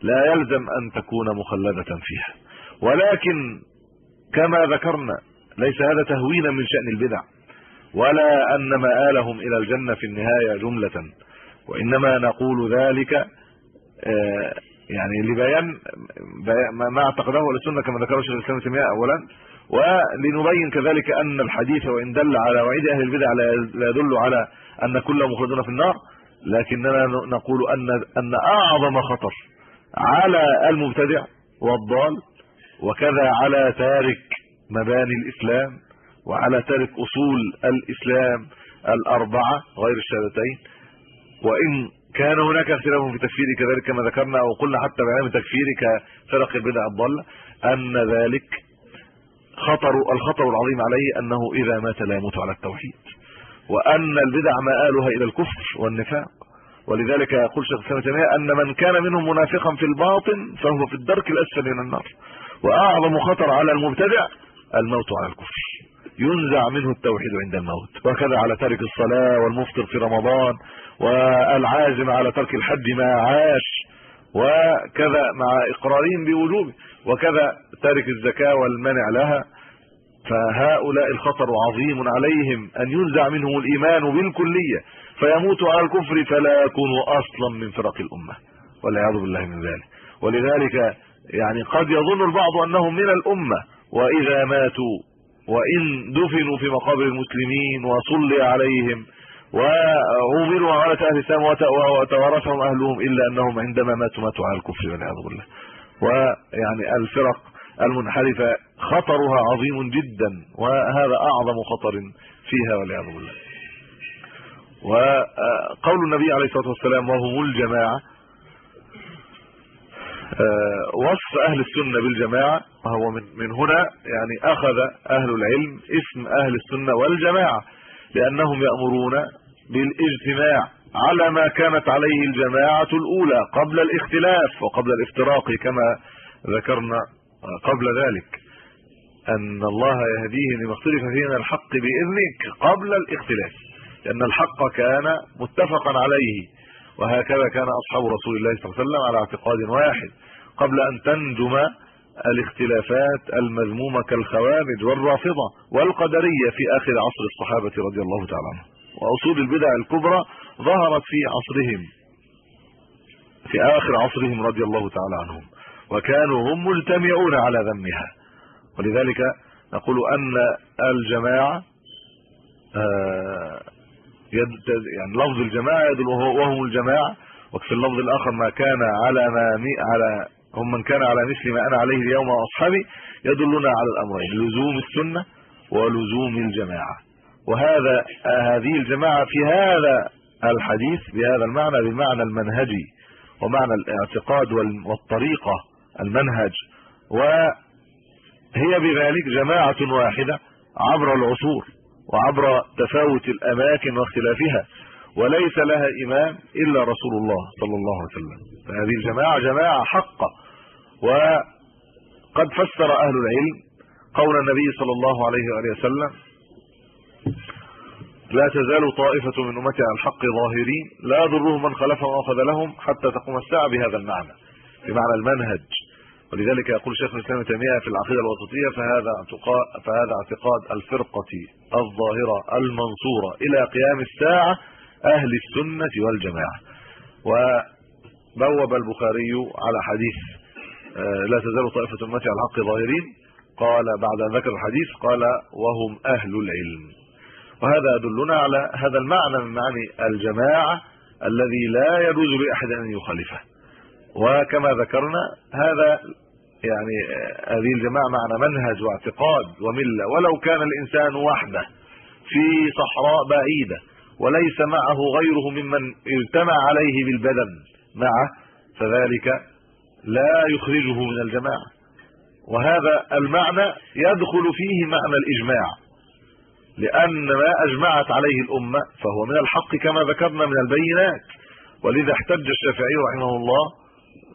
A: لا يلزم ان تكون مخلده فيها ولكن كما ذكرنا ليس هذا تهوينا من شان البدع ولا ان مآلهم الى الجنه في النهايه جمله وانما نقول ذلك آه، يعني لبيان ما اعتقده السنه كما ذكره الشيخ الاسلام تيميه اولا ولنبين كذلك ان الحديث وان دل على وعيد اهل البدع لا يدل على ان كل مخلدون في النار لكننا نقول ان ان اعظم خطر على المبتدع والضال وكذا على تارك مباني الاسلام وعلى تارك اصول الاسلام الاربعه غير الشهادتين وان كان هناك اختلاف في تكفير كذلك كما ذكرنا او قلنا حتى بعلم تكفير كفرق البدع الضاله ان ذلك خطر الخطر العظيم عليه انه اذا مات لا يموت على التوحيد وان البدع مآلها الى الكفر والنفاق ولذلك يقول شيخ الاسلام تيميه ان من كان منهم منافقا في الباطن فهو في الدرك الاسفل من النار واعظم خطر على المبتدع الموت على الكفر ينزع منه التوحيد عند الموت وكذا على ترك الصلاه والمفطر في رمضان والعازم على ترك الحج ما عاش وكذا مع اقرارهم بوجوبه وكذا تارك الزكاه والمنع لها فهؤلاء الخطر عظيم عليهم ان ينزع منهم الايمان بالكليه فيموتوا على الكفر فلا يكونوا اصلا من فرق الامه والعياذ بالله من ذلك ولذلك يعني قد يظن البعض انهم من الامه واذا ماتوا وان دفنوا في مقابر المسلمين وصلي عليهم وعمروا على اهل السماء وتورثهم اهلهم الا انهم عندما ماتوا ماتوا على الكفر والعياذ بالله ويعني الفرق المنحرفه خطرها عظيم جدا وهذا اعظم خطر فيها والعياذ بالله وقول النبي عليه الصلاه والسلام وهم الجماعه آه، وصف اهل السنه بالجماعه وهو من من هنا يعني اخذ اهل العلم اسم اهل السنه والجماعه لانهم يأمرون بالاجتماع على ما كانت عليه الجماعه الاولى قبل الاختلاف وقبل الافتراق كما ذكرنا قبل ذلك ان الله يهديه لما اختلف فيه من الحق باذنك قبل الاختلاف لان الحق كان متفقا عليه وهكذا كان اصحاب رسول الله صلى الله عليه وسلم على اعتقاد واحد قبل ان تنجم الاختلافات المذمومه كالخوارج والرافضه والقدريه في اخر عصر الصحابه رضي الله تعالى عنهم واصول البدع الكبرى ظهرت في عصرهم في اخر عصرهم رضي الله تعالى عنهم وكانوا هم مجتمعون على ذمها ولذلك نقول ان الجماعه آه، يعني لفظ الجماعه يدل وهم الجماعه وفي اللفظ الاخر ما كان على ما على هم من كان على مثل ما انا عليه اليوم واصحابي يدلنا على الامرين لزوم السنه ولزوم الجماعه وهذا هذه الجماعه في هذا الحديث بهذا المعنى بالمعنى المنهجي ومعنى الاعتقاد والطريقة المنهج وهي بذلك جماعة واحدة عبر العصور وعبر تفاوت الأماكن واختلافها وليس لها إمام إلا رسول الله صلى الله عليه وسلم فهذه الجماعة جماعة حقة وقد فسر أهل العلم قول النبي صلى الله عليه وآله وسلم لا تزال طائفه من امتي على الحق ظاهرين لا يضرهم من خلفهم واخذ لهم حتى تقوم الساعه بهذا المعنى بمعنى المنهج ولذلك يقول شيخ الاسلام تيميه في العقيده الوسطيه فهذا اعتقاد فهذا اعتقاد الفرقه الظاهره المنصوره الى قيام الساعه اهل السنه والجماعه وبوب البخاري على حديث آه، لا تزال طائفه امتي على الحق ظاهرين قال بعد ان ذكر الحديث قال وهم اهل العلم وهذا يدلنا على هذا المعنى من معاني الجماعه الذي لا يجوز لاحد ان يخالفه وكما ذكرنا هذا يعني هذه الجماعه معنى منهج واعتقاد ومله ولو كان الانسان وحده في صحراء بعيده وليس معه غيره ممن اجتمع عليه بالبدن معه فذلك لا يخرجه من الجماعه وهذا المعنى يدخل فيه معنى الاجماع لان ما اجمعت عليه الامه فهو من الحق كما ذكرنا من البينات ولذا احتج الشافعي رحمه الله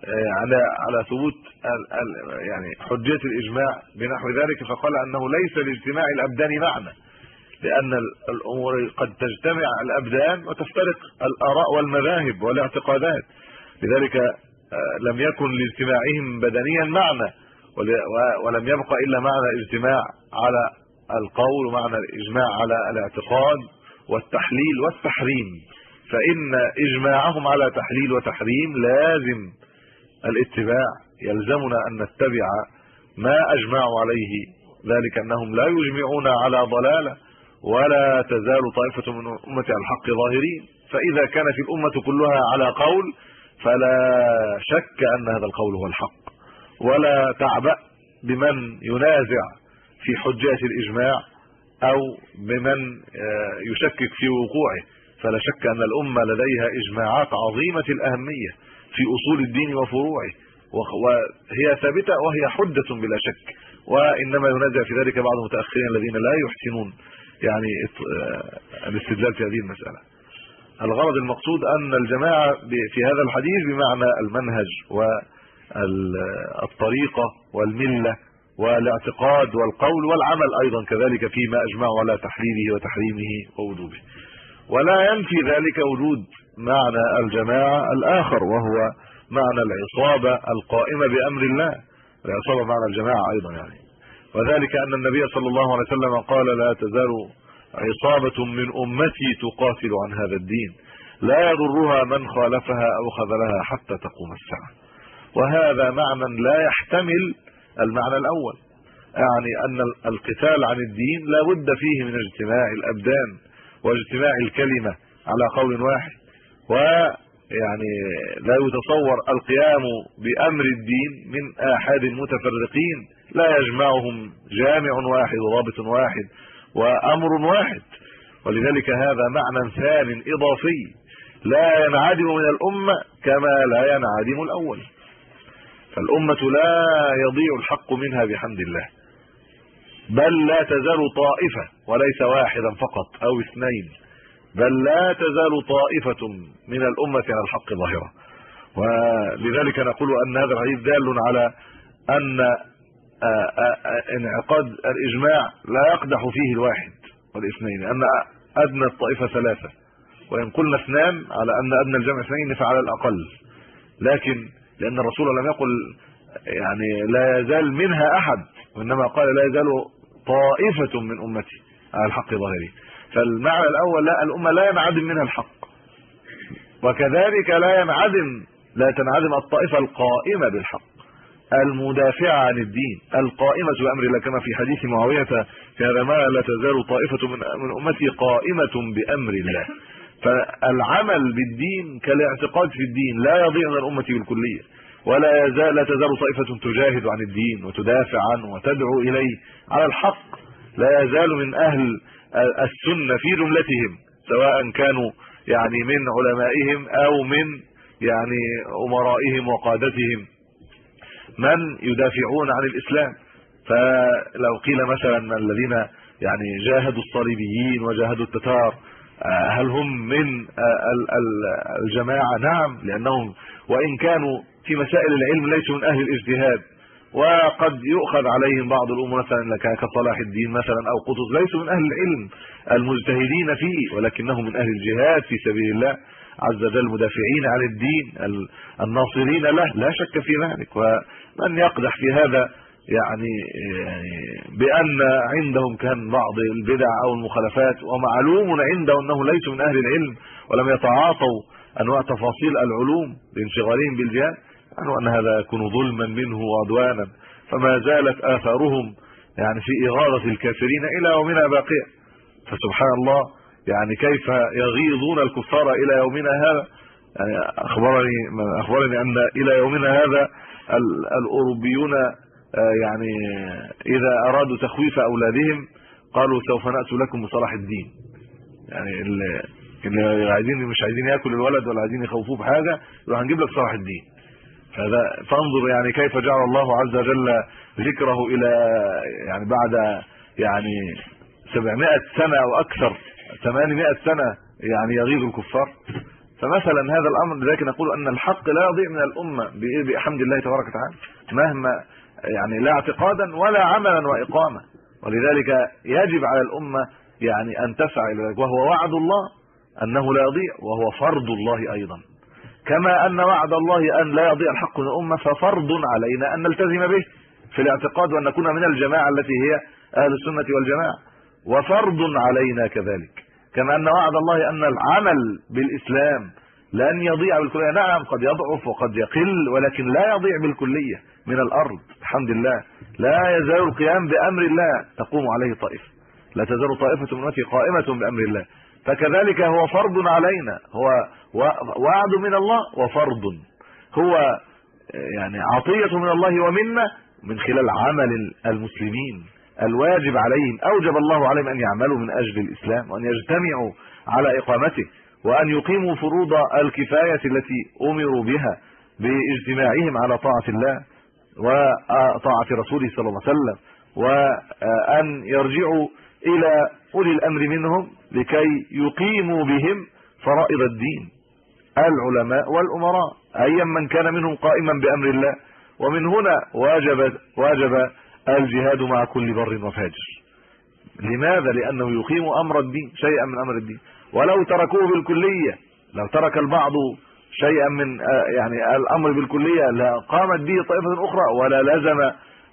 A: آه، على على ثبوت يعني حجيه الاجماع بنحو ذلك فقال انه ليس لاجتماع الابدان معنى لان الامور قد تجتمع الابدان وتفترق الاراء والمذاهب والاعتقادات لذلك آه، لم يكن لاجتماعهم بدنيا معنى ولم يبقى الا معنى اجتماع على القول ومعنى الاجماع على الاعتقاد والتحليل والتحريم فان اجماعهم على تحليل وتحريم لازم الاتباع يلزمنا ان نتبع ما اجمعوا عليه ذلك انهم لا يجمعون على ضلاله ولا تزال طائفه من امه الحق ظاهرين فاذا كانت الامه كلها على قول فلا شك ان هذا القول هو الحق ولا تعبأ بمن ينازع في حجة الإجماع أو بمن آه، يشكك في وقوعه فلا شك أن الأمة لديها إجماعات عظيمة الأهمية في أصول الدين وفروعه وهي ثابتة وهي حجة بلا شك وإنما ينازع في ذلك بعض المتأخرين الذين لا يحسنون يعني آه، الاستدلال في هذه المسألة الغرض المقصود أن الجماعة في هذا الحديث بمعنى المنهج والطريقة والملة والاعتقاد والقول والعمل ايضا كذلك فيما اجمعوا على تحليله وتحريمه ووجوبه ولا ينفي ذلك وجود معنى الجماعه الاخر وهو معنى العصابه القائمه بامر الله العصابه معنى الجماعه ايضا يعني وذلك ان النبي صلى الله عليه وسلم قال لا تزال عصابه من امتي تقاتل عن هذا الدين لا يضرها من خالفها او خذلها حتى تقوم الساعه وهذا معنى لا يحتمل المعنى الاول يعني ان القتال عن الدين لا بد فيه من اجتماع الابدان واجتماع الكلمه على قول واحد ويعني لا يتصور القيام بامر الدين من احد المتفرقين لا يجمعهم جامع واحد ورابط واحد وامر واحد ولذلك هذا معنى ثان اضافي لا ينعدم من الامه كما لا ينعدم الاول فالامه لا يضيع الحق منها بحمد الله بل لا تزال طائفه وليس واحدا فقط او اثنين بل لا تزال طائفه من الامه على الحق ظاهره ولذلك نقول ان هذا الحديث دال على ان آه، آه، آه، انعقاد الاجماع لا يقدح فيه الواحد والاثنين ان ادنى الطائفه ثلاثه وان قلنا اثنان على ان ادنى الجمع اثنين فعلى الاقل لكن لان الرسول لم يقل يعني لا يزال منها احد وانما قال لا يزال طائفه من امتي على الحق ظاهري فالمعنى الاول لا الامه لا ينعدم منها الحق وكذلك لا ينعدم لا تنعدم الطائفه القائمه بالحق المدافعه عن الدين القائمه بامر الله كما في حديث معاويه في هذا ما لا تزال طائفه من من امتي قائمه بامر الله فالعمل بالدين كالاعتقاد في الدين لا يضيع من الامه بالكليه ولا يزال لا تزال طائفه تجاهد عن الدين وتدافع عنه وتدعو اليه على الحق لا يزال من اهل السنه في جملتهم سواء كانوا يعني من علمائهم او من يعني امرائهم وقادتهم من يدافعون عن الاسلام فلو قيل مثلا الذين يعني جاهدوا الصليبيين وجاهدوا التتار آه، هل هم من آه، الجماعه نعم لانهم وان كانوا في مسائل العلم ليسوا من اهل الاجتهاد وقد يؤخذ عليهم بعض الامور مثلا كصلاح الدين مثلا او قطز ليسوا من اهل العلم المجتهدين فيه ولكنهم من اهل الجهاد في سبيل الله عز وجل المدافعين عن الدين الناصرين له لا شك في ذلك ومن يقدح في هذا يعني،, يعني بان عندهم كان بعض البدع او المخالفات ومعلوم عنده انه ليس من اهل العلم ولم يتعاطوا انواع تفاصيل العلوم لانشغالهم بالجهاد وأن هذا يكون ظلما منه وعدوانا فما زالت آثارهم يعني في إغاظة الكافرين إلى يومنا باقية فسبحان الله يعني كيف يغيظون الكفار إلى يومنا هذا يعني أخبرني أخبرني أن إلى يومنا هذا الأوروبيون آه، يعني إذا أرادوا تخويف أولادهم قالوا سوف نأتي لكم بصلاح الدين يعني اللي عايزين مش عايزين ياكل الولد ولا عايزين يخوفوه بحاجه يروح هنجيب لك صلاح الدين هذا فانظر يعني كيف جعل الله عز وجل ذكره الى يعني بعد يعني 700 سنه او اكثر 800 سنه يعني يغيظ الكفار فمثلا هذا الامر لذلك نقول ان الحق لا يضيع من الامه بحمد الله تبارك وتعالى مهما يعني لا اعتقادا ولا عملا واقامه ولذلك يجب على الامه يعني ان تسعى الى ذلك وهو وعد الله انه لا يضيع وهو فرض الله ايضا كما ان وعد الله ان لا يضيع الحق من الامه ففرض علينا ان نلتزم به في الاعتقاد وان نكون من الجماعه التي هي اهل السنه والجماعه وفرض علينا كذلك كما ان وعد الله ان العمل بالاسلام لن يضيع بالكليه نعم قد يضعف وقد يقل ولكن لا يضيع بالكليه من الارض الحمد لله لا يزال القيام بامر الله تقوم عليه طائفه لا تزال طائفه من امتي قائمه بامر الله فكذلك هو فرض علينا هو وعد من الله وفرض هو يعني عطية من الله ومنا من خلال عمل المسلمين الواجب عليهم أوجب الله عليهم أن يعملوا من أجل الإسلام وأن يجتمعوا على إقامته وأن يقيموا فروض الكفاية التي أمروا بها باجتماعهم على طاعة الله وطاعة رسوله صلى الله عليه وسلم وأن يرجعوا إلى أولي الأمر منهم لكي يقيموا بهم فرائض الدين العلماء والامراء ايا من كان منهم قائما بامر الله ومن هنا واجب واجب الجهاد مع كل بر وفاجر لماذا لانه يقيم امر الدين شيئا من امر الدين ولو تركوه بالكليه لو ترك البعض شيئا من آه، يعني الامر بالكليه لا قامت به طائفه اخرى ولا لزم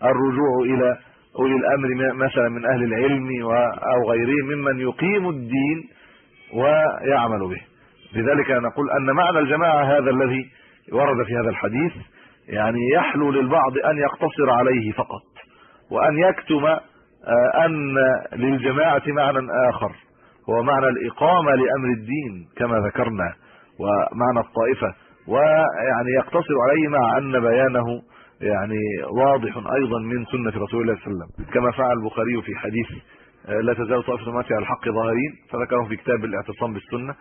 A: الرجوع الى اولي الامر مثلا من اهل العلم او غيرهم ممن يقيم الدين ويعمل به لذلك نقول ان معنى الجماعه هذا الذي ورد في هذا الحديث يعني يحلو للبعض ان يقتصر عليه فقط وان يكتم آه، ان للجماعه معنى اخر هو معنى الاقامه لامر الدين كما ذكرنا ومعنى الطائفه ويعني يقتصر عليه مع ان بيانه يعني واضح ايضا من سنه رسول الله صلى الله عليه وسلم كما فعل البخاري في حديث آه، لا تزال طائفه ماتي على الحق ظاهرين فذكره في كتاب الاعتصام بالسنه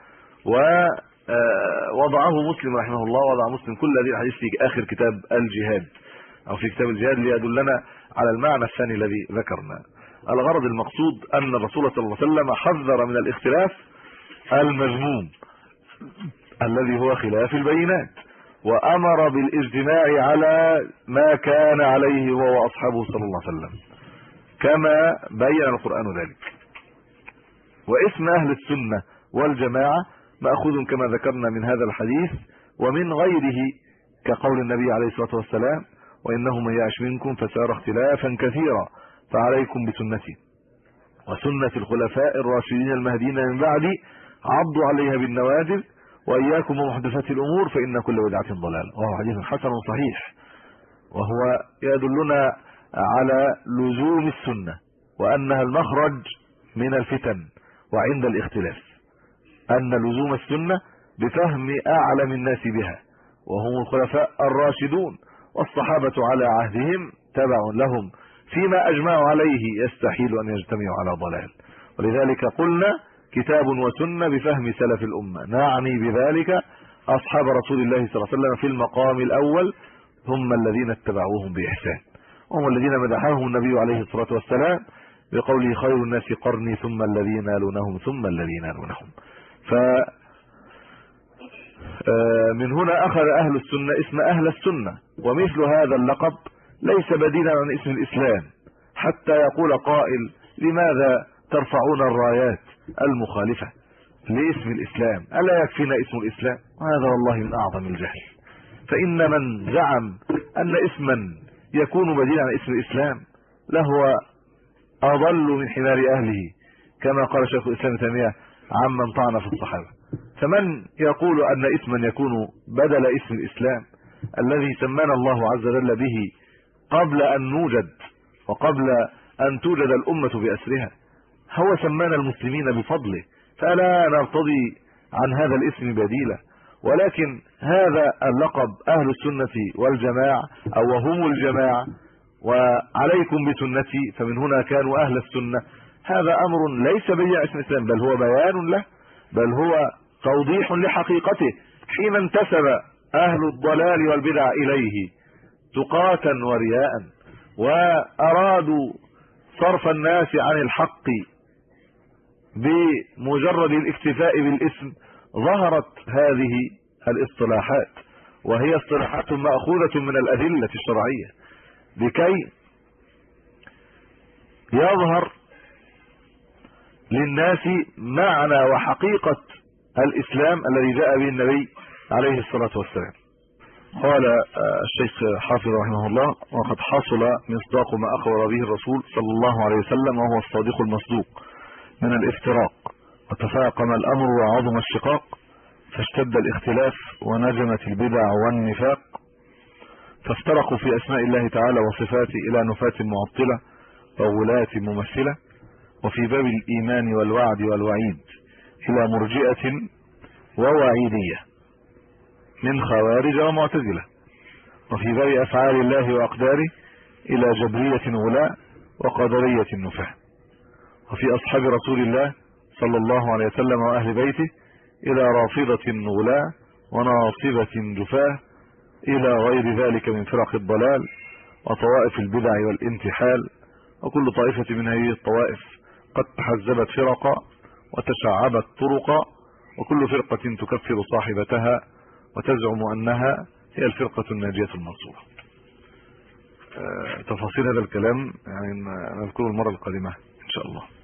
A: ووضعه آه، مسلم رحمه الله وضع مسلم كل هذه الحديث في اخر كتاب الجهاد او في كتاب الجهاد ليدلنا على المعنى الثاني الذي ذكرنا الغرض المقصود ان الرسول صلى الله عليه وسلم حذر من الاختلاف المذموم الذي هو خلاف البينات وامر بالاجتماع على ما كان عليه هو واصحابه صلى الله عليه وسلم كما بين القران ذلك واسم اهل السنه والجماعه ماخوذ كما ذكرنا من هذا الحديث ومن غيره كقول النبي عليه الصلاه والسلام وانه من يعش منكم فسار اختلافا كثيرا فعليكم بسنتي وسنه الخلفاء الراشدين المهديين من بعدي عضوا عليها بالنوادر واياكم ومحدثات الامور فان كل بدعه ضلال وهو حديث حسن صحيح وهو يدلنا على لزوم السنه وانها المخرج من الفتن وعند الاختلاف ان لزوم السنه بفهم اعلم الناس بها وهم الخلفاء الراشدون والصحابه على عهدهم تبع لهم فيما اجمعوا عليه يستحيل ان يجتمعوا على ضلال ولذلك قلنا كتاب وسنه بفهم سلف الامه نعني بذلك اصحاب رسول الله صلى الله عليه وسلم في المقام الاول هم الذين اتبعوهم باحسان وهم الذين مدحهم النبي عليه الصلاه والسلام بقوله خير الناس قرني ثم الذين يلونهم ثم الذين يلونهم ف آه، من هنا اخذ اهل السنه اسم اهل السنه ومثل هذا اللقب ليس بديلا عن اسم الاسلام حتى يقول قائل لماذا ترفعون الرايات المخالفه لاسم الاسلام الا يكفينا اسم الاسلام هذا والله من اعظم الجهل فان من زعم ان اسما يكون بديلا عن اسم الاسلام لهو اضل من حمار اهله كما قال شيخ الاسلام تيميه عمن طعن في الصحابه فمن يقول ان اسما يكون بدل اسم الاسلام الذي سمانا الله عز وجل به قبل ان نوجد وقبل ان توجد الامه باسرها هو سمانا المسلمين بفضله فلا نرتضي عن هذا الاسم بديلا ولكن هذا اللقب اهل السنه والجماعه او هم الجماعه وعليكم بسنتي فمن هنا كانوا اهل السنه هذا امر ليس بيع اسم الاسلام بل هو بيان له بل هو توضيح لحقيقته حين انتسب اهل الضلال والبدع اليه تقاتا ورياء وارادوا صرف الناس عن الحق بمجرد الاكتفاء بالاسم ظهرت هذه الاصطلاحات وهي اصطلاحات ماخوذه من الادله الشرعيه لكي يظهر للناس معنى وحقيقة الإسلام الذي جاء به النبي عليه الصلاة والسلام قال آه، الشيخ حافظ رحمه الله وقد حصل مصداق ما أخبر به الرسول صلى الله عليه وسلم وهو الصادق المصدوق من الافتراق وتفاقم الأمر وعظم الشقاق فاشتد الاختلاف ونجمت البدع والنفاق فافترقوا في أسماء الله تعالى وصفاته إلى نفاة معطلة وولاة ممثلة وفي باب الإيمان والوعد والوعيد إلى مرجئة ووعيدية من خوارج ومعتزلة وفي باب أفعال الله وأقداره إلى جبرية غلاء وقدرية نفاة وفي أصحاب رسول الله صلى الله عليه وسلم وأهل بيته إلى رافضة غلاء وناصبة جفاه إلى غير ذلك من فرق الضلال وطوائف البدع والانتحال وكل طائفة من هذه الطوائف قد تحزبت فرق وتشعبت طرق وكل فرقة تكفر صاحبتها وتزعم انها هي الفرقة الناجية المنصورة آه، تفاصيل هذا الكلام يعني نذكره المره القادمه ان شاء الله